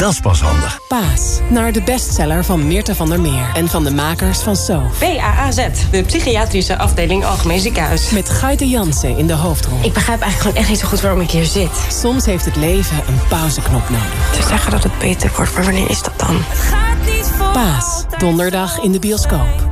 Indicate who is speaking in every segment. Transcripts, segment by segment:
Speaker 1: Dat is pas handig.
Speaker 2: Paas, naar de bestseller van Meerte van der Meer en van de makers van So.
Speaker 3: PAAZ, de psychiatrische afdeling Algemeen Ziekenhuis.
Speaker 2: Met Gaite Jansen in de hoofdrol.
Speaker 3: Ik begrijp eigenlijk gewoon echt niet zo goed waarom ik hier zit.
Speaker 2: Soms heeft het leven een pauzeknop nodig.
Speaker 3: Ze zeggen dat het beter wordt, maar wanneer is dat dan?
Speaker 2: Paas, donderdag in de bioscoop.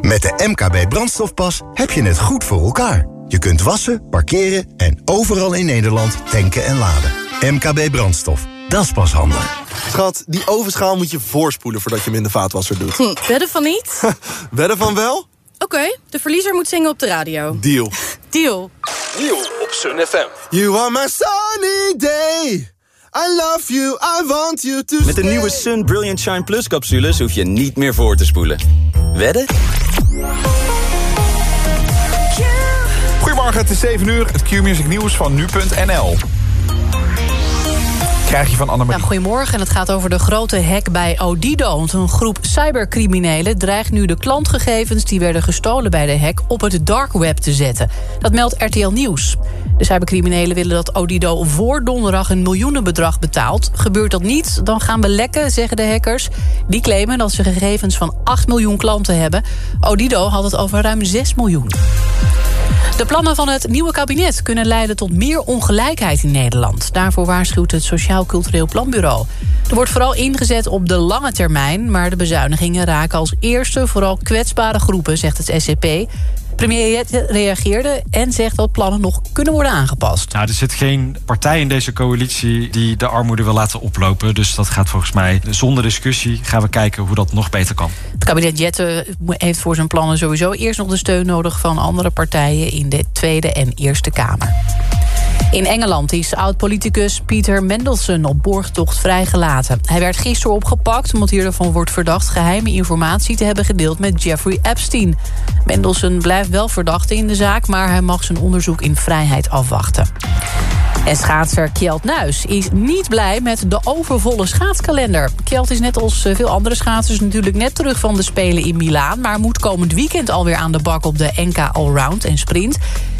Speaker 1: Met de MKB Brandstofpas heb je het goed voor elkaar. Je kunt wassen, parkeren en overal in Nederland tanken en laden. MKB Brandstof, dat is pas handig.
Speaker 4: Schat, die ovenschaal moet je voorspoelen voordat je hem in de vaatwasser doet.
Speaker 5: Hm, wedden van niet?
Speaker 4: wedden van wel?
Speaker 5: Oké, de verliezer moet zingen op de radio.
Speaker 4: Deal.
Speaker 5: Deal.
Speaker 6: Deal op Sun FM.
Speaker 4: You are my sunny day. I love you, I want you to
Speaker 7: Met de nieuwe Sun Brilliant Shine Plus capsules hoef je niet meer voor te spoelen. Wedden?
Speaker 8: Goedemorgen, het is 7 uur. Het Q-music nieuws van nu.nl. Je van.
Speaker 9: Ja, goedemorgen, en het gaat over de grote hack bij Odido. Want een groep cybercriminelen dreigt nu de klantgegevens... die werden gestolen bij de hack op het dark web te zetten. Dat meldt RTL Nieuws. De cybercriminelen willen dat Odido voor donderdag... een miljoenenbedrag betaalt. Gebeurt dat niet, dan gaan we lekken, zeggen de hackers. Die claimen dat ze gegevens van 8 miljoen klanten hebben. Odido had het over ruim 6 miljoen. De plannen van het nieuwe kabinet kunnen leiden tot meer ongelijkheid in Nederland. Daarvoor waarschuwt het Sociaal Cultureel Planbureau. Er wordt vooral ingezet op de lange termijn... maar de bezuinigingen raken als eerste vooral kwetsbare groepen, zegt het SCP. Premier Jette reageerde en zegt dat plannen nog kunnen worden aangepast.
Speaker 10: Nou, er zit geen partij in deze coalitie die de armoede wil laten oplopen. Dus dat gaat volgens mij zonder discussie gaan we kijken hoe dat nog beter kan.
Speaker 9: Het kabinet Jette heeft voor zijn plannen sowieso eerst nog de steun nodig... van andere partijen in de Tweede en Eerste Kamer. In Engeland is oud-politicus Peter Mendelssohn op borgtocht vrijgelaten. Hij werd gisteren opgepakt omdat hij ervan wordt verdacht... geheime informatie te hebben gedeeld met Jeffrey Epstein. Mendelssohn blijft wel verdachte in de zaak... maar hij mag zijn onderzoek in vrijheid afwachten. En schaatser Kjeld Nuis is niet blij met de overvolle schaatskalender. Kjeld is net als veel andere schaatsers natuurlijk net terug van de Spelen in Milaan... maar moet komend weekend alweer aan de bak op de NK Allround en Sprint.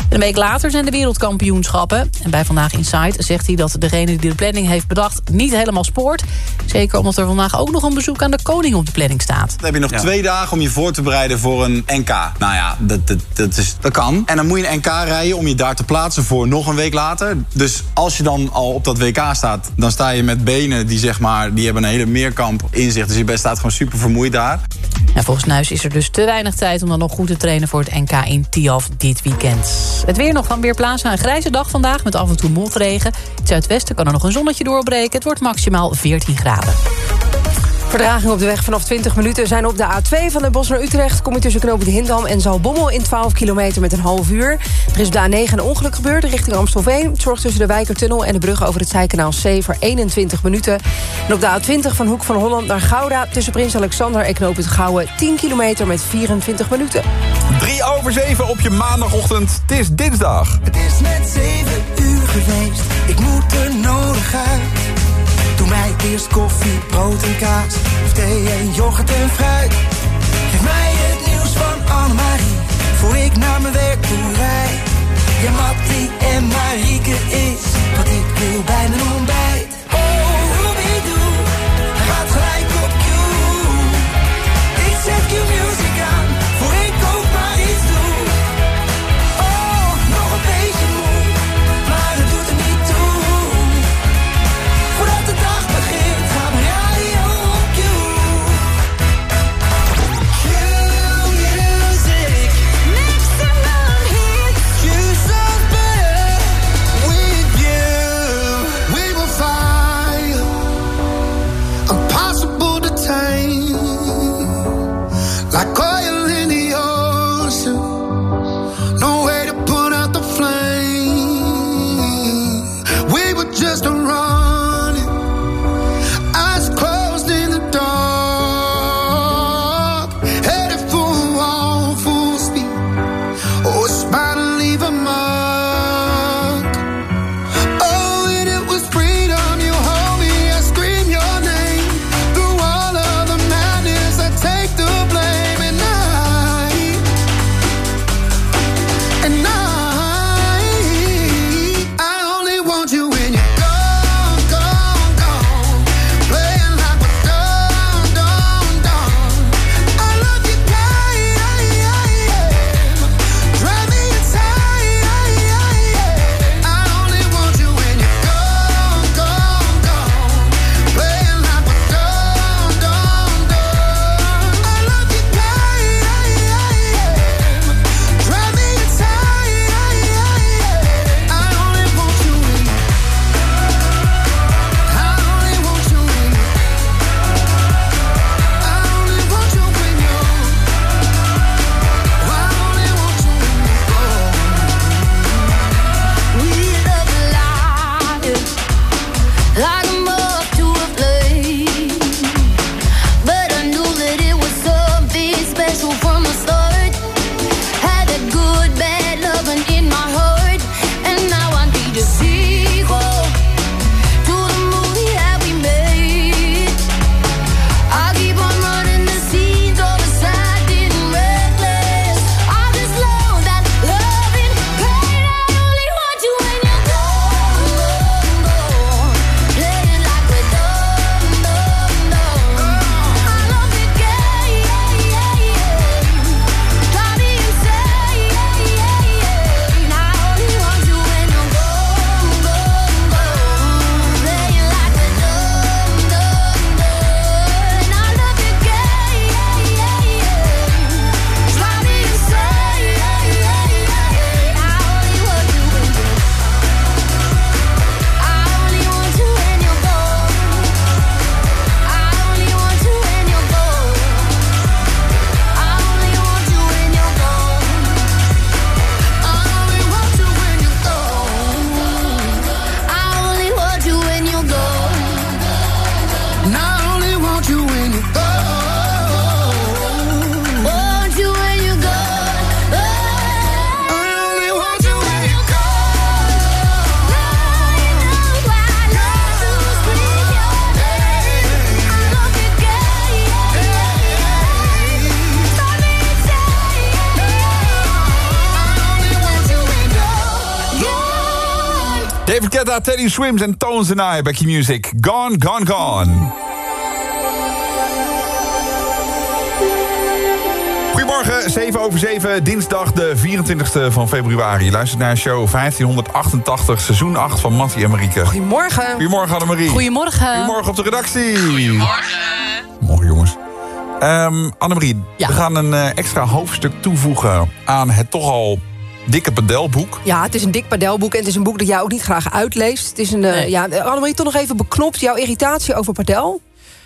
Speaker 9: Een week later zijn de wereldkampioenschappen. En bij Vandaag Inside zegt hij dat degene die de planning heeft bedacht... niet helemaal spoort. Zeker omdat er vandaag ook nog een bezoek aan de koning op de planning staat.
Speaker 11: Dan heb je nog ja. twee dagen om je voor te bereiden voor een NK. Nou ja, dat, dat, dat, is, dat kan. En dan moet je een NK rijden om je daar te plaatsen voor nog een week later. Dus als je dan al op dat WK staat... dan sta je met benen die, zeg maar, die hebben een hele meerkamp in zich. Dus je staat gewoon super vermoeid daar.
Speaker 9: En volgens Nuis is er dus te weinig tijd om dan nog goed te trainen... voor het NK in Tiaf dit weekend. Het weer nog van Weerplaza. Een grijze dag vandaag met af en toe motregen. In het zuidwesten kan er nog een zonnetje doorbreken. Het wordt maximaal 14 graden.
Speaker 12: Verdraging op de weg vanaf 20 minuten zijn op de A2 van Den Bosch naar Utrecht. Kom je tussen knopen de Hindam en Zalbommel in 12 kilometer met een half uur. Er is op de A9 een ongeluk gebeurd richting Amstelveen. Het zorgt tussen de Wijkertunnel en de brug over het Zijkanaal C voor 21 minuten. En op de A20 van Hoek van Holland naar Gouda... tussen Prins Alexander en Knoop het Gouwen 10 kilometer met 24 minuten.
Speaker 8: 3 over 7 op je maandagochtend. Het is dinsdag.
Speaker 13: Het is net 7 uur geweest. Ik moet er nodig uit. Doe mij eerst koffie, brood en kaas. Of thee en yoghurt en fruit. Geef mij het nieuws van Annemarie. Voor ik naar mijn werk toe rijd. Ja, Mattie en Marieke is wat ik wil bij mijn ontbijt. Oh,
Speaker 8: Teddy Swims en Tones and I, Becky Music. Gone, gone, gone. Goedemorgen, 7 over 7, dinsdag de 24e van februari. Je luistert naar show 1588, seizoen 8 van Mattie en Marieke.
Speaker 12: Goedemorgen.
Speaker 8: Goedemorgen Annemarie.
Speaker 9: Goedemorgen.
Speaker 8: Goedemorgen op de redactie. Goedemorgen. Morgen jongens. Um, Annemarie,
Speaker 9: Ja.
Speaker 8: we gaan een eh, extra hoofdstuk toevoegen aan het toch al dikke padelboek.
Speaker 12: Ja, het is een dik padelboek en het is een boek dat jij ook niet graag uitleest. Het is een, eh, ja, Annemarie, toch nog even beknopt jouw irritatie over padel?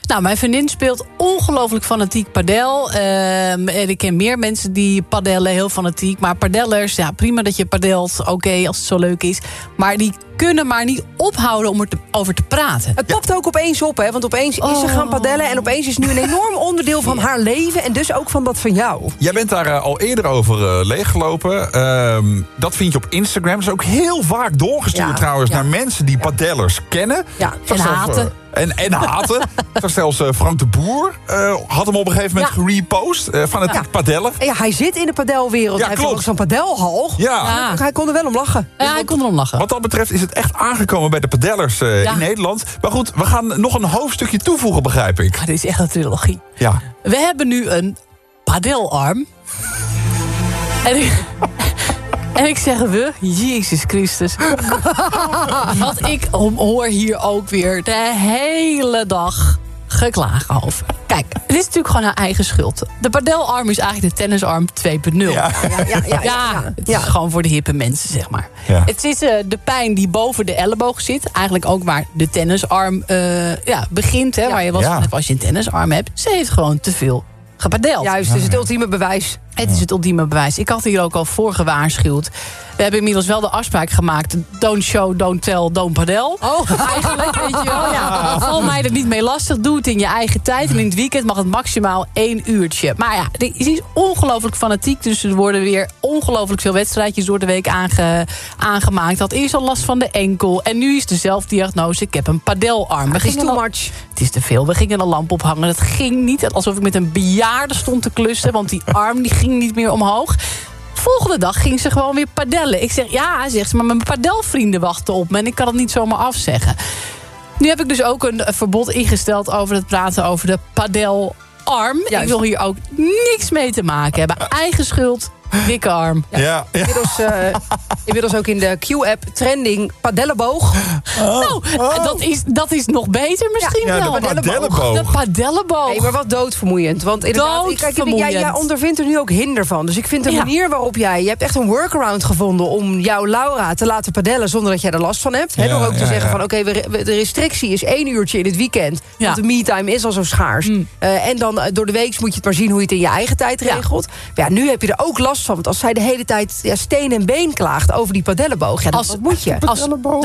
Speaker 9: Nou, mijn vriendin speelt ongelooflijk fanatiek padel. Ehm, en ik ken meer mensen die padellen, heel fanatiek. Maar padellers, ja, prima dat je padelt, oké, als het zo leuk is. Maar die kunnen maar niet ophouden om er te- over te praten.
Speaker 12: Het popt ook opeens op, hè? Want opeens is ze gaan padellen... en opeens is het nu een enorm onderdeel van haar leven... en dus ook van dat van jou.
Speaker 8: Jij bent daar eh, al eerder over eh, leeggelopen. Ehm, dat vind je op Instagram. Dat is ook heel vaak doorgestuurd
Speaker 12: Ja,
Speaker 8: trouwens
Speaker 12: ja.
Speaker 8: naar mensen die padellers kennen.
Speaker 12: Ja,
Speaker 9: en haten.
Speaker 8: Eh, en, en haten. Zelfs eh, Frank de Boer eh, had hem op een gegeven moment
Speaker 12: Ja.
Speaker 8: gerepost. eh van het
Speaker 12: Ja.
Speaker 8: padellen.
Speaker 12: En ja, hij zit in de padelwereld.
Speaker 8: Ja,
Speaker 12: hij heeft
Speaker 8: klopt.
Speaker 12: ook zo'n padelhal.
Speaker 8: Ja.
Speaker 9: Ja.
Speaker 12: Hij kon er wel om lachen.
Speaker 9: Ja, ik kon erom lachen.
Speaker 8: Wat dat betreft is het echt aangekomen bij de padellers eh,
Speaker 9: Ja.
Speaker 8: in Nederland. Maar goed, we gaan nog een hoofdstukje toevoegen, begrijp ik.
Speaker 9: Dit is echt een trilogie.
Speaker 8: Ja.
Speaker 9: We hebben nu een padelarm. En ik, en ik zeg we, Jezus Christus. Want ik hoor hier ook weer de hele dag geklagen over. Kijk, het is natuurlijk gewoon haar eigen schuld. De padelarm is eigenlijk de tennisarm 2.0. Ja,
Speaker 12: Ja, ja, ja. ja,
Speaker 9: het
Speaker 12: ja.
Speaker 9: is gewoon voor de hippe mensen, zeg maar.
Speaker 8: Ja.
Speaker 9: Het is eh, de pijn die boven de elleboog zit. Eigenlijk ook waar de tennisarm eh, ja, begint. Hè, Waar je was als je een tennisarm hebt. Ze heeft gewoon te veel gepadeld.
Speaker 12: Juist, is het ultieme bewijs.
Speaker 9: Het is het ultieme bewijs. Ik had hier ook al voor gewaarschuwd. We hebben inmiddels wel de afspraak gemaakt. Don't show, don't tell, don't padel.
Speaker 12: Oh.
Speaker 9: Eigenlijk, weet je wel. Ja, val mij er niet mee lastig. Doe het in je eigen tijd. En in het weekend mag het maximaal één uurtje. Maar ja, die is ongelooflijk fanatiek. Dus er worden weer ongelooflijk veel wedstrijdjes door de week aange, aangemaakt. Had eerst al last van de enkel. En nu is de zelfdiagnose. Ik heb een padelarm. We
Speaker 12: Het is
Speaker 9: gingen
Speaker 12: too much.
Speaker 9: het is te veel. We gingen een lamp ophangen. Het ging niet. Alsof ik met een bejaarde stond te klussen. Want die arm die ging niet meer omhoog. Volgende dag ging ze gewoon weer padellen. Ik zeg, ja, zegt ze, maar mijn padelvrienden wachten op me. En ik kan het niet zomaar afzeggen. Nu heb ik dus ook een verbod ingesteld over het praten over de padelarm. Ik wil hier ook niks mee te maken hebben. Eigen schuld, dikke arm.
Speaker 8: Ja. ja.
Speaker 12: Inmiddels, eh, inmiddels ook in de Q-app trending padellenboog.
Speaker 9: Nou, dat, is, dat is nog beter misschien
Speaker 8: Ja, de padellenboog.
Speaker 9: De padellenboog.
Speaker 12: Nee, maar wat doodvermoeiend. Want inderdaad, ik- kijk, jij,
Speaker 9: Doodvermoeiend.
Speaker 12: jij ondervindt er nu ook hinder van. Dus ik vind de
Speaker 9: Ja.
Speaker 12: manier waarop jij... Je hebt echt een workaround gevonden om jouw Laura te laten padellen... zonder dat jij er last van hebt.
Speaker 8: Ja,
Speaker 12: door ook te zeggen
Speaker 8: ja.
Speaker 12: van... oké, de restrictie is één uurtje in het weekend.
Speaker 9: Ja.
Speaker 12: Want de me-time is al zo schaars.
Speaker 9: Mm.
Speaker 12: Eh, en dan eh, door de week moet je het maar zien hoe je het in je eigen tijd
Speaker 9: Ja.
Speaker 12: regelt. Maar ja, nu heb je er ook last van. Want als zij de hele tijd ja, steen en been klaagt over die padellenboog... Ja, dan,
Speaker 9: Als-
Speaker 12: wat moet je?
Speaker 9: Als, de padellenboog.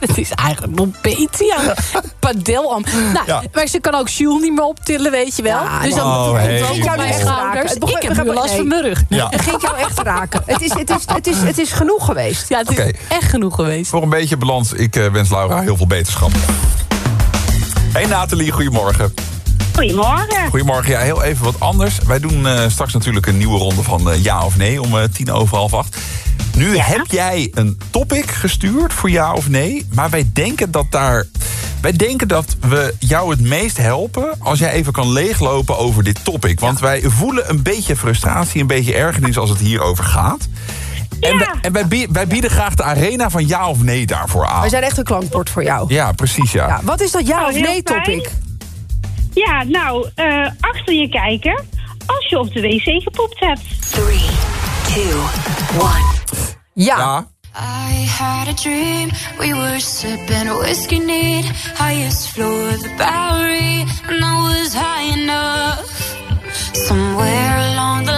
Speaker 9: Het is eigenlijk nog beter, ja. Padelarm. Nou,
Speaker 8: Ja.
Speaker 9: Maar ze kan ook Jules niet meer optillen, weet je wel.
Speaker 12: Ja,
Speaker 9: dus dan
Speaker 8: oh, hey. Ging
Speaker 12: jou echt raken?
Speaker 9: schouders.
Speaker 12: Het begon-
Speaker 9: Ik heb nu last van mijn rug.
Speaker 8: Ja.
Speaker 12: Het ging jou echt raken. Het is, het is, het is, het is genoeg geweest.
Speaker 9: Ja, het is
Speaker 8: Oké.
Speaker 9: echt genoeg geweest.
Speaker 8: Voor een beetje balans, ik eh, wens Laura heel veel beterschap. Hey Nathalie, goedemorgen.
Speaker 14: Goedemorgen.
Speaker 8: Goedemorgen, ja, heel even wat anders. Wij doen eh, straks natuurlijk een nieuwe ronde van eh, ja of nee om eh, tien over half acht. Nu heb jij een topic gestuurd voor ja of nee, maar wij denken dat daar. Wij denken dat we jou het meest helpen als jij even kan leeglopen over dit topic. Want wij voelen een beetje frustratie, een beetje ergernis als het hierover gaat. En, wij, en wij, bie- wij bieden graag de arena van ja of nee daarvoor aan.
Speaker 12: Wij zijn echt een klankbord voor jou.
Speaker 8: Ja, precies ja.
Speaker 12: Ja, wat is dat ja
Speaker 14: Oh,
Speaker 12: of nee
Speaker 14: fijn.
Speaker 12: topic?
Speaker 14: Ja, nou, eh, achter je kijken als je op de wc gepoept hebt.
Speaker 15: 3, 2, 1.
Speaker 12: Ja.
Speaker 8: Ja.
Speaker 15: I had a dream, we were sipping whiskey neat, highest floor of the Bowery, and I was high enough. Somewhere along the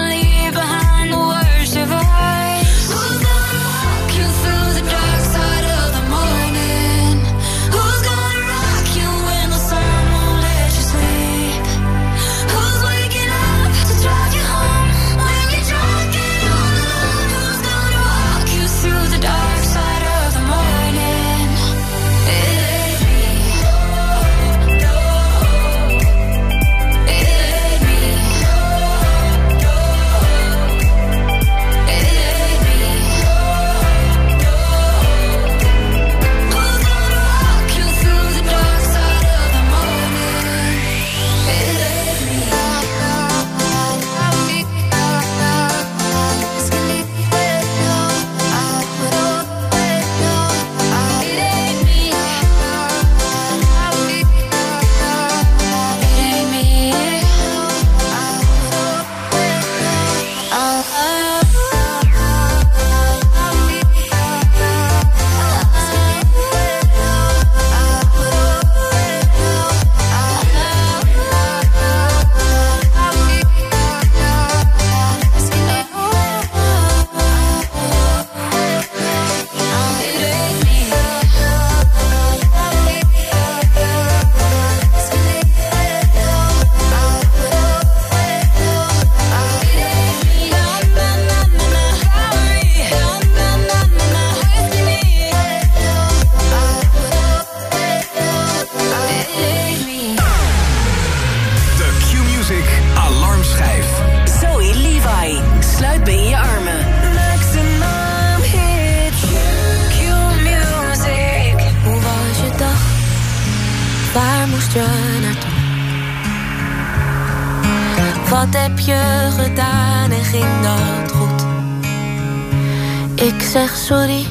Speaker 15: ging dat goed. Ik zeg sorry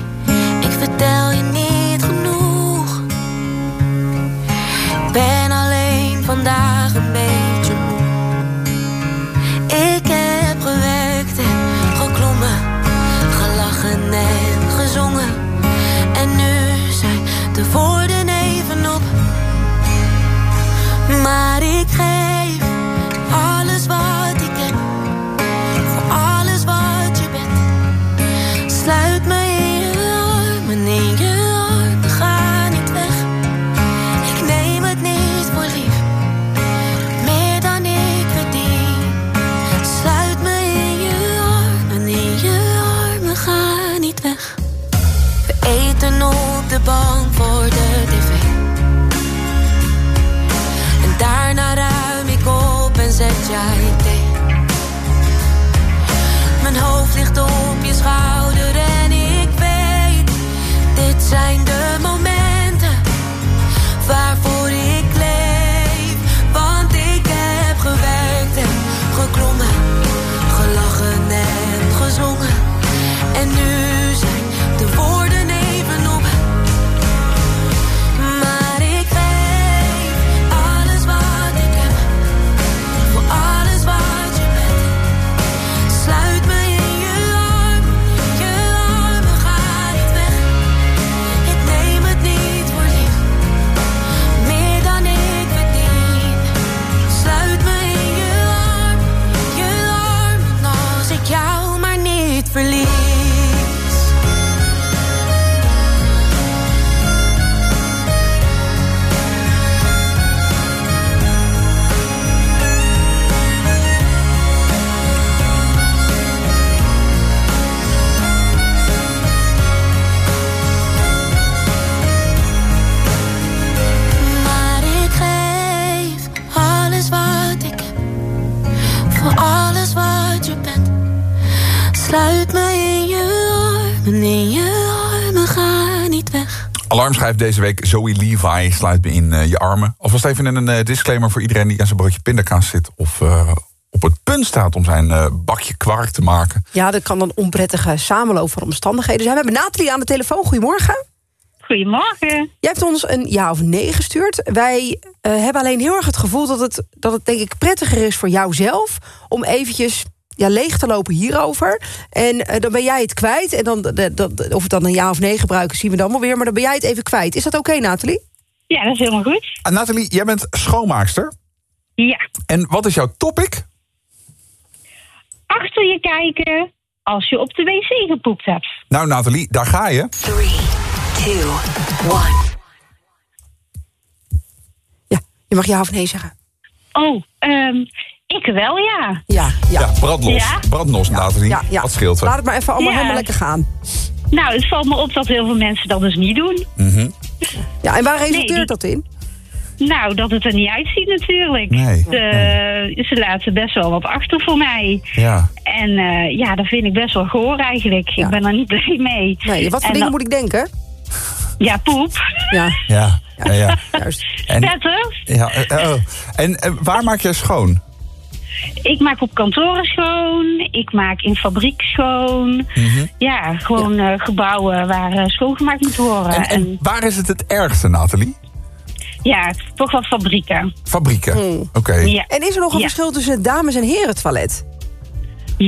Speaker 15: Schrijf
Speaker 8: schrijft deze week... Zoe Levi sluit me in eh, je armen. Alvast even een eh, disclaimer voor iedereen die aan zijn broodje pindakaas zit... of eh, op het punt staat om zijn bakje kwark te maken.
Speaker 12: Ja, dat kan een onprettige samenloop van omstandigheden zijn. We hebben Nathalie aan de telefoon. Goedemorgen.
Speaker 14: Goedemorgen.
Speaker 12: Jij hebt ons een ja of nee gestuurd. Wij hebben alleen heel erg het gevoel dat het, dat het denk ik prettiger is voor jouzelf... om eventjes ja, leeg te lopen hierover. En eh, dan ben jij het kwijt. En dan, de, of het dan een ja of nee gebruiken, zien we dan wel weer. Maar dan ben jij het even kwijt. Is dat oké, Nathalie?
Speaker 14: Ja, dat is helemaal goed.
Speaker 8: Ah, Nathalie, jij bent schoonmaakster.
Speaker 14: Ja.
Speaker 8: En wat is jouw topic?
Speaker 14: Achter je kijken als je op de wc gepoept hebt.
Speaker 8: Nou, Nathalie, daar ga je.
Speaker 15: 3, 2, 1.
Speaker 12: Je mag ja of nee zeggen.
Speaker 14: Oh, ehm, ik wel, ja.
Speaker 12: Ja, ja.
Speaker 8: Ja, brandlos.
Speaker 14: Ja?
Speaker 8: Brandlos, Nathalie.
Speaker 12: Ja, ja.
Speaker 8: Wat scheelt er?
Speaker 12: Laat het maar even allemaal
Speaker 14: Ja.
Speaker 12: helemaal lekker gaan.
Speaker 14: Nou, het valt me op dat heel veel mensen dat dus niet doen.
Speaker 8: Mhm.
Speaker 12: Ja, en waar resulteert
Speaker 14: Nee, die-
Speaker 12: dat in?
Speaker 14: Nou, dat het er niet uitziet natuurlijk.
Speaker 8: Nee.
Speaker 14: De- ze laten best wel wat achter voor mij.
Speaker 8: Ja.
Speaker 14: En eh, ja, dat vind ik best wel goor eigenlijk. Ik ben er niet blij mee.
Speaker 12: Nee, wat voor
Speaker 14: En
Speaker 12: dingen
Speaker 14: dan-
Speaker 12: moet ik denken?
Speaker 14: Ja, poep.
Speaker 12: Ja,
Speaker 8: Ja, ja, ja.
Speaker 12: juist.
Speaker 8: En, ja eh, oh. en eh, waar maak jij schoon?
Speaker 14: Ik maak op kantoren schoon. Ik maak in fabriek schoon.
Speaker 8: Mhm.
Speaker 14: Ja, gewoon eh, gebouwen waar eh, schoongemaakt moet worden.
Speaker 8: En, en waar is het het ergste, Nathalie?
Speaker 14: ja, toch wel fabrieken.
Speaker 8: Fabrieken.
Speaker 12: Hmm.
Speaker 8: Oké.
Speaker 14: Ja.
Speaker 12: En is er nog een
Speaker 14: Ja.
Speaker 12: verschil tussen het dames- en heren toilet?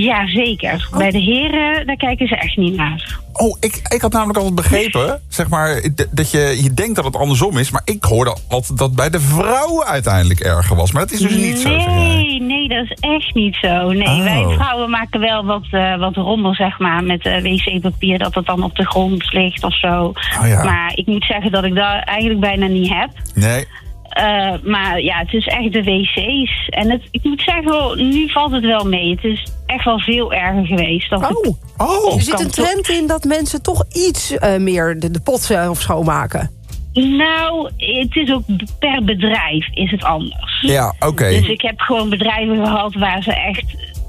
Speaker 14: Ja, zeker. Bij de heren, daar kijken ze echt niet naar.
Speaker 8: Oh, ik, ik had namelijk altijd begrepen, zeg maar, dat je, je denkt dat het andersom is. Maar ik hoorde altijd dat bij de vrouwen uiteindelijk erger was. Maar dat is dus niet zo.
Speaker 14: Nee, nee, dat is echt niet zo. Nee,
Speaker 8: Oh.
Speaker 14: wij vrouwen maken wel wat, eh, wat rommel, zeg maar, met eh, wc-papier, dat het dan op de grond ligt of zo.
Speaker 8: Oh ja.
Speaker 14: Maar ik moet zeggen dat ik dat eigenlijk bijna niet heb.
Speaker 8: Nee.
Speaker 14: Eh, maar ja, het is echt de wc's. En het, ik moet zeggen, nu valt het wel mee. Het is echt wel veel erger geweest.
Speaker 12: Oh,
Speaker 8: Oh.
Speaker 12: er zit een trend in dat mensen toch iets eh, meer de, de pot zelf schoonmaken.
Speaker 14: Nou, het is ook per bedrijf is het anders.
Speaker 8: Ja, oké.
Speaker 14: Dus ik heb gewoon bedrijven gehad waar ze echt...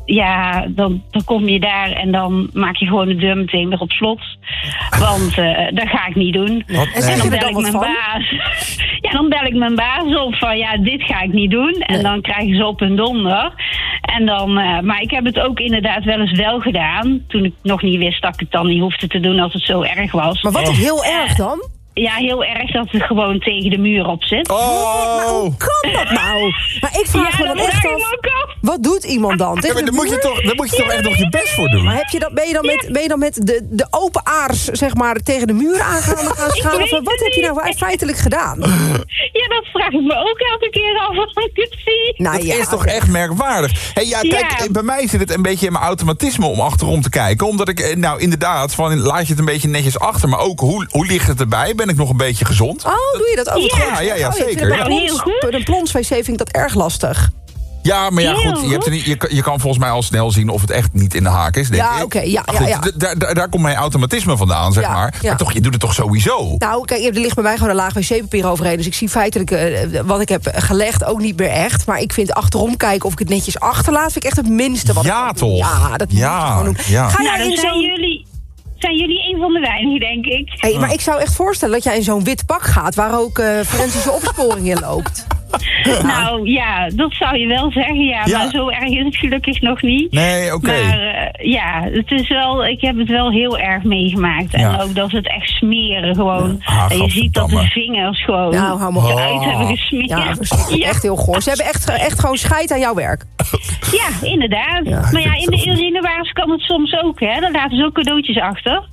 Speaker 14: Ja, dan, dan kom je daar en dan maak je gewoon de deur meteen weer op slot. Want eh, dat ga ik niet doen.
Speaker 8: Wat?
Speaker 12: En
Speaker 14: dan bel ik mijn
Speaker 12: van?
Speaker 14: baas. Ja, dan bel ik mijn baas op van ja, dit ga ik niet doen. En dan krijgen ze op hun donder. En dan, eh, maar ik heb het ook inderdaad wel eens wel gedaan. Toen ik nog niet wist dat ik het dan niet hoefde te doen als het zo erg was.
Speaker 12: Maar wat is heel erg dan?
Speaker 14: Ja, heel erg dat het gewoon tegen de muur op zit.
Speaker 8: Oh.
Speaker 12: Kan dat nou? Maar ik vraag
Speaker 14: Ja,
Speaker 12: me dan
Speaker 14: dat
Speaker 12: echt af, wat doet iemand dan?
Speaker 8: Ja, maar moet je toch, daar moet je toch echt nog je best voor doen.
Speaker 12: Maar heb je dat, ben, je dan met, ben je dan met de, de open aars zeg maar, tegen de muur aangaan gaan schalen? Of wat heb je nou feitelijk gedaan?
Speaker 14: Ja, dat vraag ik me ook elke keer af als ik het zie.
Speaker 12: Nou
Speaker 8: Dat
Speaker 12: ja,
Speaker 8: is toch echt merkwaardig. Hey, ja, kijk,
Speaker 14: Ja.
Speaker 8: bij mij zit het een beetje in mijn automatisme om achterom te kijken. Omdat ik, eh, nou inderdaad, van laat je het een beetje netjes achter. Maar ook, hoe, hoe ligt het erbij? Ben ik nog een beetje gezond?
Speaker 12: Oh, doe je dat ook?
Speaker 8: Ja, ja, ja,
Speaker 12: Oh, ik vind
Speaker 8: zeker.
Speaker 14: Nou, heel
Speaker 12: plons-
Speaker 14: goed.
Speaker 12: bij een plons-wc vind ik dat erg lastig.
Speaker 8: Ja, maar ja,
Speaker 14: Heel
Speaker 8: goed. Je, hebt er niet, je, kan- je kan volgens mij al snel zien of het echt niet in de haak is, denk
Speaker 12: Ja,
Speaker 8: ik.
Speaker 12: oké, ja, ja, ja.
Speaker 8: Daar, komt mijn automatisme vandaan, zeg
Speaker 12: Ja,
Speaker 8: maar.
Speaker 12: ja.
Speaker 8: Maar toch, je doet het toch sowieso?
Speaker 12: Nou, kijk, er ligt bij mij gewoon een laag wc-papier overheen. Dus ik zie feitelijk eh, wat ik heb gelegd ook niet meer echt. Maar ik vind achterom kijken of ik het netjes achterlaat... vind ik echt het minste wat ik
Speaker 8: Ja,
Speaker 12: kan doen.
Speaker 8: toch?
Speaker 12: Ja, dat moet
Speaker 8: Ja,
Speaker 12: je gewoon doen.
Speaker 8: ja.
Speaker 12: Ga
Speaker 14: Nou,
Speaker 12: jij
Speaker 14: dan
Speaker 12: in
Speaker 14: zijn jullie, zijn jullie een van de weinigen, denk ik.
Speaker 12: Hey, maar ik zou echt voorstellen dat jij in zo'n wit pak gaat... waar ook eh, forensische opsporing in loopt.
Speaker 14: Nou ja, dat zou je wel zeggen, ja.
Speaker 8: Ja.
Speaker 14: Maar zo erg is het gelukkig nog niet.
Speaker 8: Nee, oké.
Speaker 14: Maar eh, ja, het is wel, ik heb het wel heel erg meegemaakt. En
Speaker 8: Ja.
Speaker 14: ook dat ze het echt smeren gewoon.
Speaker 8: Ah,
Speaker 14: en je ziet dat de vingers gewoon
Speaker 12: Nou, hou maar op.
Speaker 14: eruit hebben gesmeerd.
Speaker 12: Ja.
Speaker 14: Ja.
Speaker 12: echt heel goor. Ze hebben echt, echt gewoon scheid aan jouw werk.
Speaker 14: Ja, inderdaad.
Speaker 12: Ja.
Speaker 14: maar ja, in de urinewaars kan het soms ook, hè. Dan laten ze ook cadeautjes achter.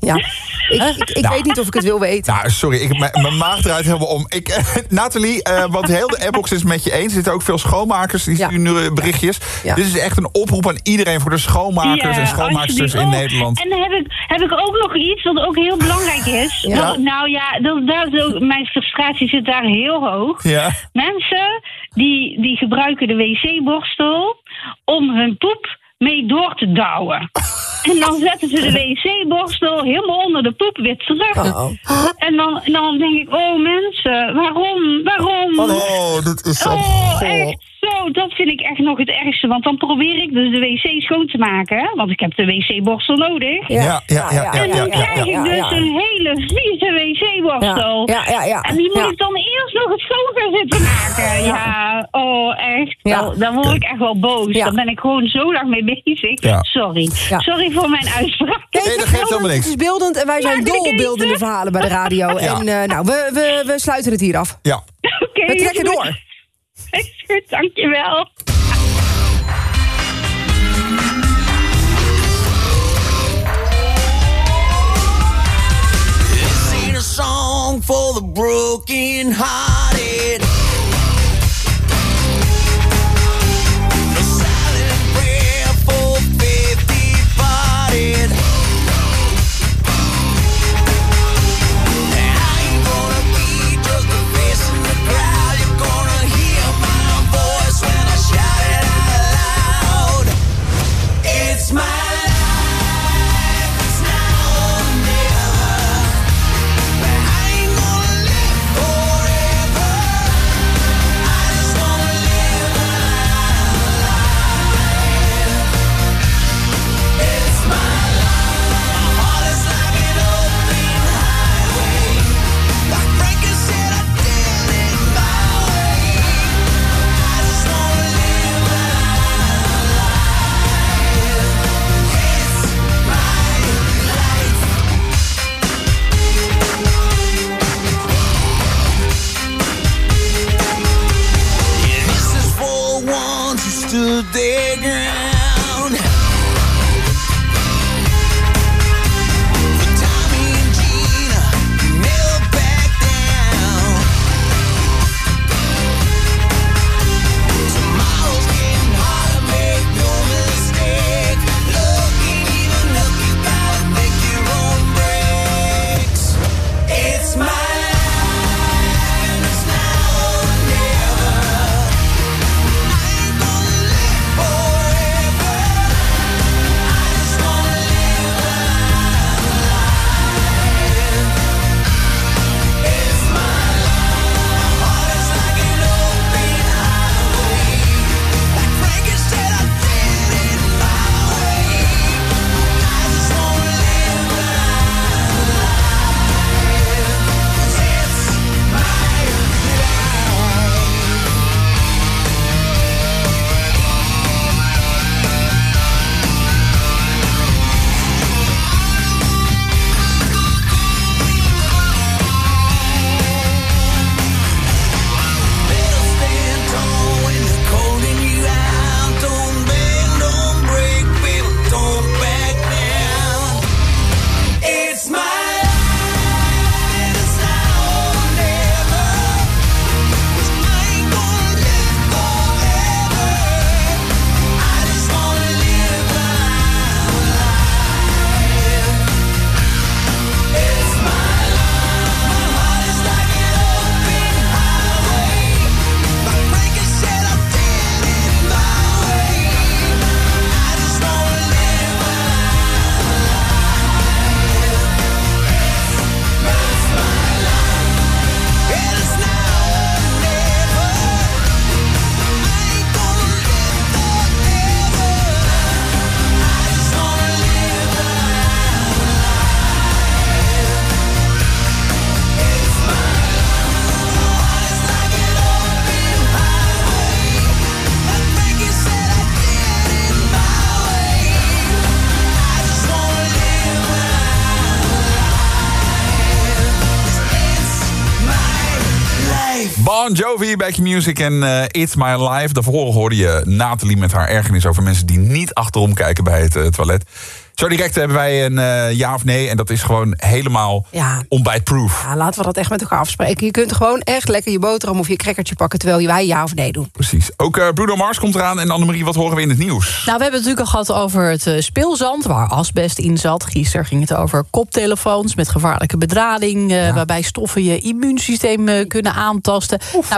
Speaker 12: Ja. Ik, ik, ik
Speaker 8: Nou.
Speaker 12: weet niet of ik het wil weten.
Speaker 8: Nou, sorry, ik, mijn, maag draait helemaal om. Ik, eh, Nathalie, eh, want heel de airbox is het met je eens. Er zitten ook veel schoonmakers, die
Speaker 12: Ja.
Speaker 8: sturen eh, berichtjes.
Speaker 12: Ja.
Speaker 8: Dit is echt een oproep aan iedereen voor de schoonmakers
Speaker 14: Ja,
Speaker 8: en schoonmaaksters in
Speaker 14: Oh,
Speaker 8: Nederland.
Speaker 14: En dan heb ik, heb ik ook nog iets wat ook heel belangrijk is.
Speaker 12: Ja.
Speaker 14: Dat- nou ja, dat, mijn frustratie zit daar heel hoog.
Speaker 8: Ja.
Speaker 14: Mensen die, die gebruiken de wc-borstel om hun poep mee door te douwen. En dan zetten ze de wc-borstel helemaal onder de poep weer terug.
Speaker 12: Oh.
Speaker 14: En dan, dan denk ik, oh mensen, waarom? Waarom?
Speaker 8: Oh, dat is zo...
Speaker 14: Oh, echt zo. Dat vind ik echt nog het ergste. Want dan probeer ik dus de wc schoon te maken. Want ik heb de wc-borstel nodig.
Speaker 8: Ja, ja, ja, ja,
Speaker 14: En dan
Speaker 8: ja,
Speaker 14: krijg
Speaker 8: ja,
Speaker 14: ik
Speaker 12: ja,
Speaker 14: dus
Speaker 12: ja.
Speaker 14: een hele vieze wc-borstel.
Speaker 12: Ja, ja, ja, ja.
Speaker 14: En die moet
Speaker 12: Ja.
Speaker 14: ik dan eerst nog het schoon gaan zitten maken. Ja, oh echt.
Speaker 12: Ja.
Speaker 14: Dan, dan word ik echt wel boos.
Speaker 12: Ja.
Speaker 14: Dan ben ik gewoon zo lang mee bezig.
Speaker 8: Ja.
Speaker 14: Sorry.
Speaker 12: Ja.
Speaker 14: Sorry voor mijn uitspraak.
Speaker 12: Kijk,
Speaker 8: Nee, dat
Speaker 12: het is
Speaker 8: geeft helemaal
Speaker 12: beeldend,
Speaker 8: niks.
Speaker 12: Het is beeldend en wij zijn dol op beeldende verhalen bij de radio.
Speaker 8: Ja.
Speaker 12: En eh, nou, we, we, we sluiten het hier af.
Speaker 8: Ja.
Speaker 14: Oké,
Speaker 12: We trekken
Speaker 14: Perfect, dankjewel.
Speaker 16: This ain't a song for the broken hearted.
Speaker 8: Jones. Jovi, Back in Music en eh, It's My Life. Daarvoor hoorde je Nathalie met haar ergernis over mensen die niet achterom kijken bij het eh, toilet. Zo direct hebben wij een eh, ja of nee. En dat is gewoon helemaal
Speaker 12: Ja.
Speaker 8: ontbijtproof.
Speaker 12: Ja, laten we dat echt met elkaar afspreken. Je kunt gewoon echt lekker je boterham of je crackertje pakken... terwijl wij ja of nee doen.
Speaker 8: Precies. Ook eh, Bruno Mars komt eraan. En Annemarie, wat horen we in het nieuws?
Speaker 9: Nou, we hebben het natuurlijk al gehad over het speelzand... waar asbest in zat. Gisteren ging het over koptelefoons met gevaarlijke bedrading... waarbij stoffen je immuunsysteem kunnen aantasten. Nou,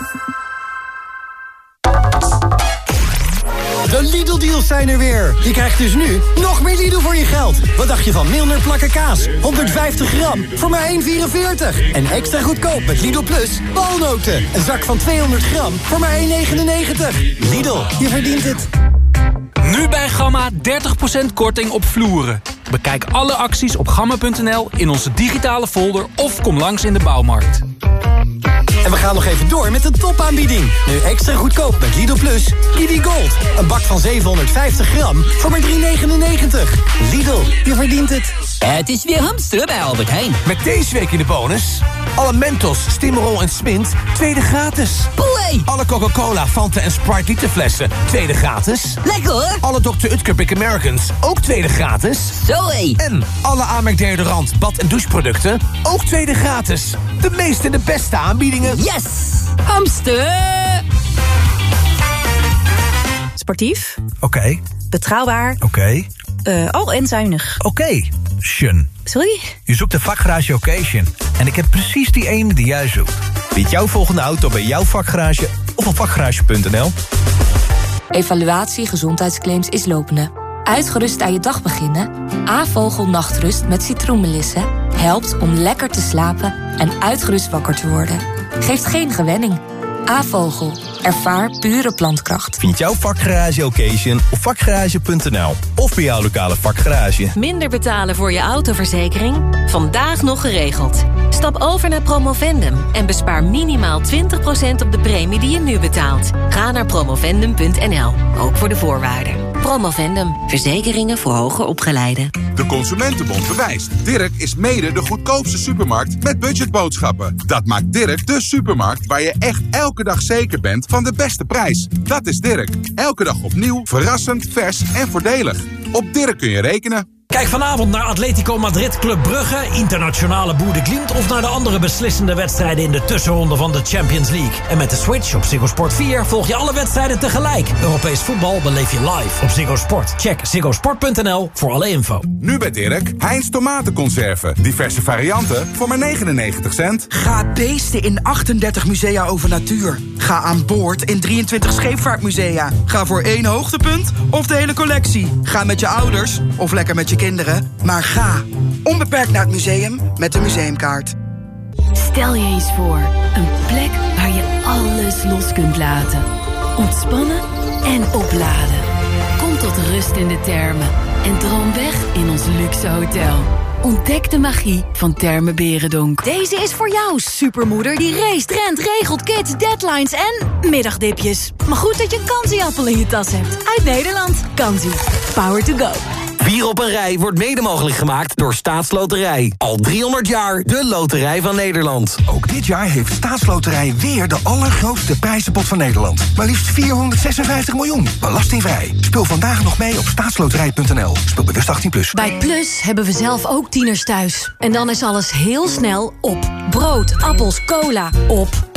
Speaker 17: De Lidl-deals zijn er weer. Je krijgt dus nu nog meer Lidl voor je geld. Wat dacht je van Milner plakken kaas? 150 gram voor maar 1,44. En extra goedkoop met Lidl Plus walnoten. Een zak van 200 gram voor maar 1,99. Lidl, je verdient het.
Speaker 18: Nu bij Gamma 30% korting op vloeren. Bekijk alle acties op gamma.nl in onze digitale folder of kom langs in de bouwmarkt.
Speaker 19: En we gaan nog even door met de topaanbieding. Nu extra goedkoop met Lidl Plus. Lidl Gold. Een bak van 750 gram voor maar 3,99. Lidl, je verdient het.
Speaker 16: Het is weer hamsteren bij Albert Heijn. Met deze week in de bonus... alle Mentos, Stimrol en Smint, tweede gratis. Boei! Alle Coca-Cola, Fanta en Sprite literflessen, tweede gratis. Lekker hoor! Alle Dr. Utker Big Americans, ook tweede gratis. Zoé! En alle Amerk deodorant, bad- en doucheproducten, ook tweede gratis. De meeste en de beste aanbiedingen. Yes!
Speaker 20: Hamster! Sportief,
Speaker 1: Oké,
Speaker 20: betrouwbaar,
Speaker 1: oké,
Speaker 20: eh, oh en zuinig.
Speaker 1: oké.
Speaker 20: Sorry?
Speaker 1: Je zoekt de vakgarage Occasion. En ik heb precies die ene die jij zoekt. Vind jouw volgende auto bij jouw vakgarage of op vakgarage.nl.
Speaker 21: Evaluatie gezondheidsclaims is lopende. Uitgerust aan je dag beginnen? A-vogel nachtrust met citroenmelissen helpt om lekker te slapen en uitgerust wakker te worden. Geeft geen gewenning. A-vogel. Ervaar pure plantkracht.
Speaker 1: Vind jouw vakgarage Occasion op vakgarage.nl. Of bij jouw lokale vakgarage.
Speaker 22: Minder betalen voor je autoverzekering? Vandaag nog geregeld. Stap over naar Promovendum en bespaar minimaal 20% op de premie die je nu betaalt. Ga naar promovendum.nl, ook voor de voorwaarden. Promovendum, verzekeringen voor hoger opgeleiden.
Speaker 23: De Consumentenbond bewijst. Dirk is mede de goedkoopste supermarkt met budgetboodschappen. Dat maakt Dirk de supermarkt waar je echt elke dag zeker bent van de beste prijs. Dat is Dirk. Elke dag opnieuw, verrassend, vers en voordelig. Op Dirk kun je rekenen.
Speaker 24: Kijk vanavond naar Atletico Madrid Club Brugge, Internationale Boerde Glimt... of naar de andere beslissende wedstrijden in de tussenronde van de Champions League. En met de Switch op Ziggo Sport 4 volg je alle wedstrijden tegelijk. Europees voetbal beleef je live op Ziggo Sport. Check ziggosport.nl voor alle info.
Speaker 23: Nu bij Dirk, Heinz tomatenconserven. Diverse varianten voor maar 99 cent.
Speaker 13: Ga beesten in 38 musea over natuur. Ga aan boord in 23 scheepvaartmusea. Ga voor één hoogtepunt of de hele collectie. Ga met je ouders of lekker met je kinderen. Maar ga onbeperkt naar het museum met de museumkaart.
Speaker 25: Stel je eens voor, een plek waar je alles los kunt laten. Ontspannen en opladen. Kom tot rust in de termen en droom weg in ons luxe hotel. Ontdek de magie van Termen Berendonk.
Speaker 26: Deze is voor jou, supermoeder die race, rent, regelt, kids, deadlines en middagdipjes. Maar goed dat je een kansieappel in je tas hebt. Uit Nederland. Kansie. Power to go.
Speaker 16: Vier op een rij wordt mede mogelijk gemaakt door Staatsloterij. Al 300 jaar de loterij van Nederland.
Speaker 27: Ook dit jaar heeft Staatsloterij weer de allergrootste prijzenpot van Nederland. Maar liefst 456 miljoen. Belastingvrij. Speel vandaag nog mee op staatsloterij.nl. Speel bewust 18+. Plus.
Speaker 26: Bij Plus hebben we zelf ook tieners thuis. En dan is alles heel snel op. Brood, appels, cola, op.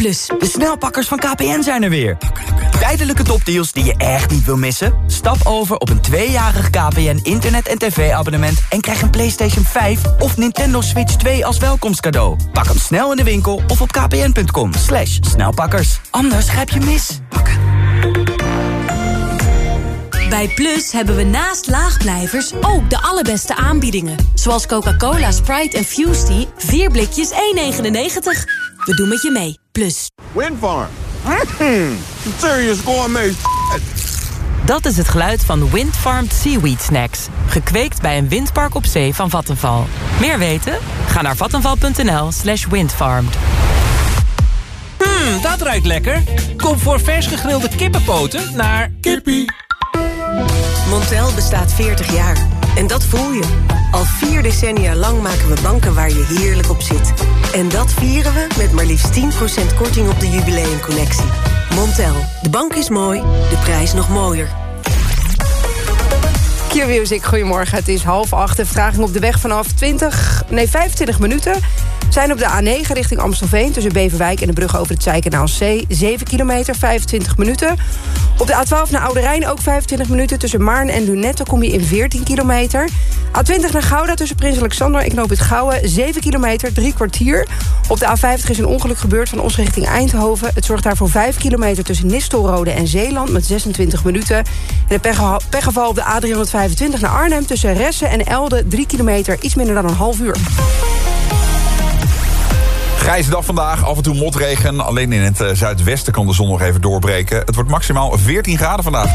Speaker 26: Plus.
Speaker 28: De snelpakkers van KPN zijn er weer. Tijdelijke topdeals die je echt niet wil missen? Stap over op een tweejarig KPN internet- en tv-abonnement... en krijg een PlayStation 5 of Nintendo Switch 2 als welkomstcadeau. Pak hem snel in de winkel of op kpn.com. Slash snelpakkers. Anders grijp je mis.
Speaker 26: Bij Plus hebben we naast laagblijvers ook de allerbeste aanbiedingen. Zoals Coca-Cola, Sprite en Fusty. 4 blikjes 1,99. We doen met je mee. Plus.
Speaker 29: Windfarm. Mm, serious gourmet
Speaker 30: Dat is het geluid van Windfarmed Seaweed Snacks. Gekweekt bij een windpark op zee van Vattenval. Meer weten? Ga naar vattenval.nl slash windfarmed.
Speaker 31: Mmm, dat ruikt lekker. Kom voor vers gegrilde kippenpoten naar... Kippie.
Speaker 3: Montel bestaat 40 jaar. En dat voel je. Al vier decennia lang maken we banken waar je heerlijk op zit. En dat vieren we met maar liefst 10% korting op de jubileumconnectie. Montel, de bank is mooi, de prijs nog mooier.
Speaker 12: Q-Music, goedemorgen. Het is half acht. De vertraging op de weg vanaf 20, nee 25 minuten zijn op de A9 richting Amstelveen... tussen Beverwijk en de brug over het Zijkanaal C. 7 kilometer, 25 minuten. Op de A12 naar Oude Rijn ook 25 minuten. Tussen Maarn en Lunette kom je in 14 kilometer. A20 naar Gouda tussen Prins Alexander en Knoop het Gouwen. 7 kilometer, drie kwartier. Op de A50 is een ongeluk gebeurd van ons richting Eindhoven. Het zorgt daarvoor 5 kilometer tussen Nistelrode en Zeeland... met 26 minuten. En de pechgeval op de A325 naar Arnhem... tussen Ressen en Elde, 3 kilometer, iets minder dan een half uur.
Speaker 8: Grijze dag vandaag, af en toe motregen. Alleen in het eh, zuidwesten kan de zon nog even doorbreken. Het wordt maximaal 14 graden vandaag.